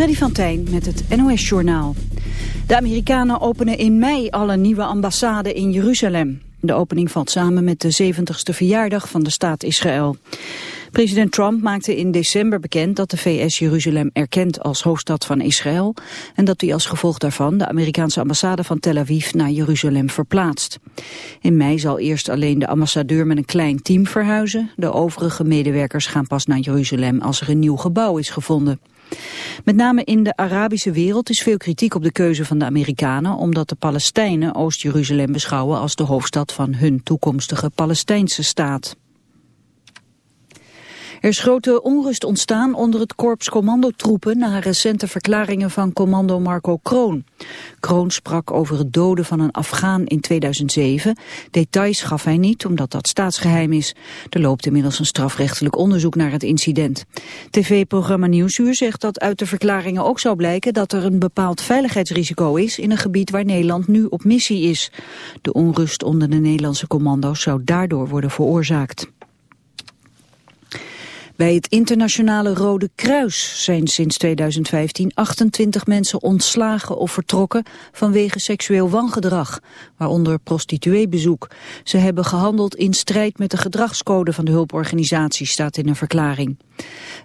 Freddy van Tijn met het NOS-journaal. De Amerikanen openen in mei alle nieuwe ambassade in Jeruzalem. De opening valt samen met de 70ste verjaardag van de staat Israël. President Trump maakte in december bekend dat de VS Jeruzalem erkent als hoofdstad van Israël en dat hij als gevolg daarvan de Amerikaanse ambassade van Tel Aviv naar Jeruzalem verplaatst. In mei zal eerst alleen de ambassadeur met een klein team verhuizen. De overige medewerkers gaan pas naar Jeruzalem als er een nieuw gebouw is gevonden. Met name in de Arabische wereld is veel kritiek op de keuze van de Amerikanen... omdat de Palestijnen Oost-Jeruzalem beschouwen als de hoofdstad van hun toekomstige Palestijnse staat. Er is grote onrust ontstaan onder het korps commandotroepen na recente verklaringen van commando Marco Kroon. Kroon sprak over het doden van een Afghaan in 2007. Details gaf hij niet, omdat dat staatsgeheim is. Er loopt inmiddels een strafrechtelijk onderzoek naar het incident. TV-programma Nieuwsuur zegt dat uit de verklaringen ook zou blijken dat er een bepaald veiligheidsrisico is in een gebied waar Nederland nu op missie is. De onrust onder de Nederlandse commando's zou daardoor worden veroorzaakt. Bij het internationale Rode Kruis zijn sinds 2015 28 mensen ontslagen of vertrokken vanwege seksueel wangedrag, waaronder prostitueebezoek. Ze hebben gehandeld in strijd met de gedragscode van de hulporganisatie, staat in een verklaring.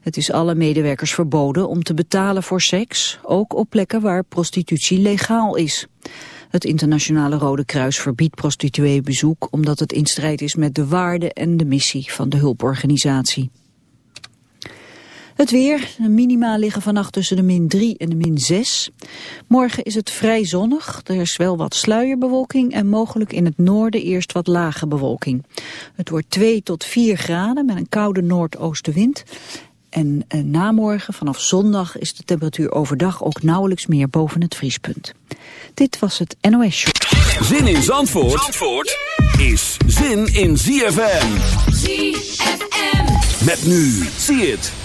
Het is alle medewerkers verboden om te betalen voor seks, ook op plekken waar prostitutie legaal is. Het internationale Rode Kruis verbiedt prostitueebezoek omdat het in strijd is met de waarden en de missie van de hulporganisatie. Het weer, de minima liggen vannacht tussen de min 3 en de min 6. Morgen is het vrij zonnig, er is wel wat sluierbewolking en mogelijk in het noorden eerst wat lage bewolking. Het wordt 2 tot 4 graden met een koude noordoostenwind. En eh, namorgen, vanaf zondag, is de temperatuur overdag ook nauwelijks meer boven het vriespunt. Dit was het NOS Show. Zin in Zandvoort, Zandvoort is zin in ZFM. ZFM. Met nu, zie het.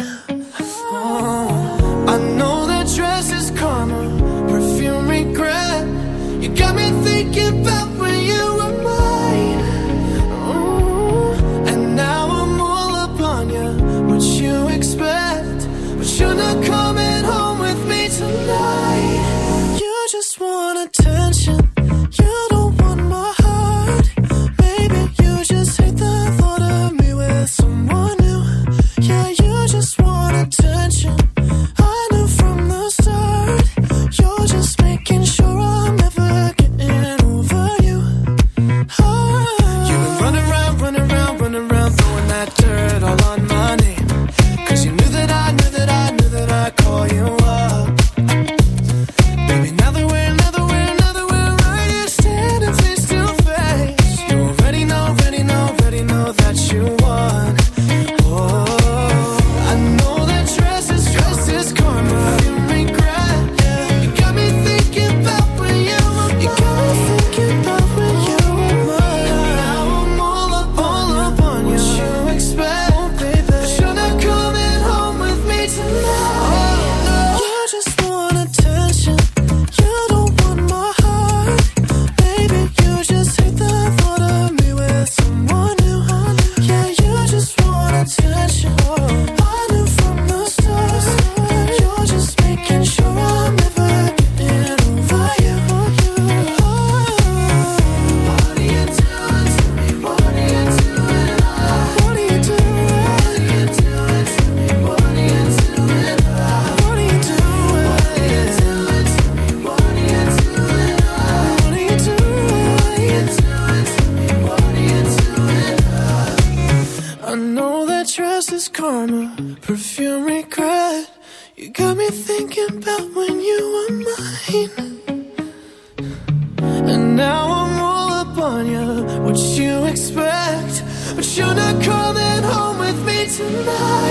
tonight.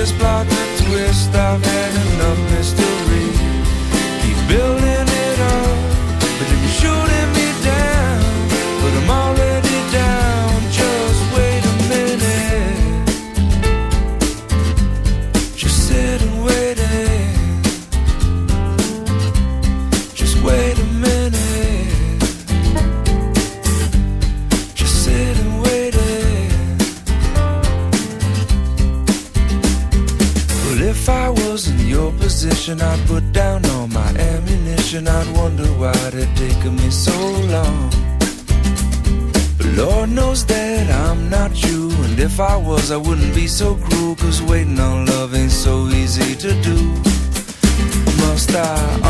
this plot twist I've had enough if I was, I wouldn't be so cruel. Cause waiting on love ain't so easy to do. Must I?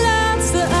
the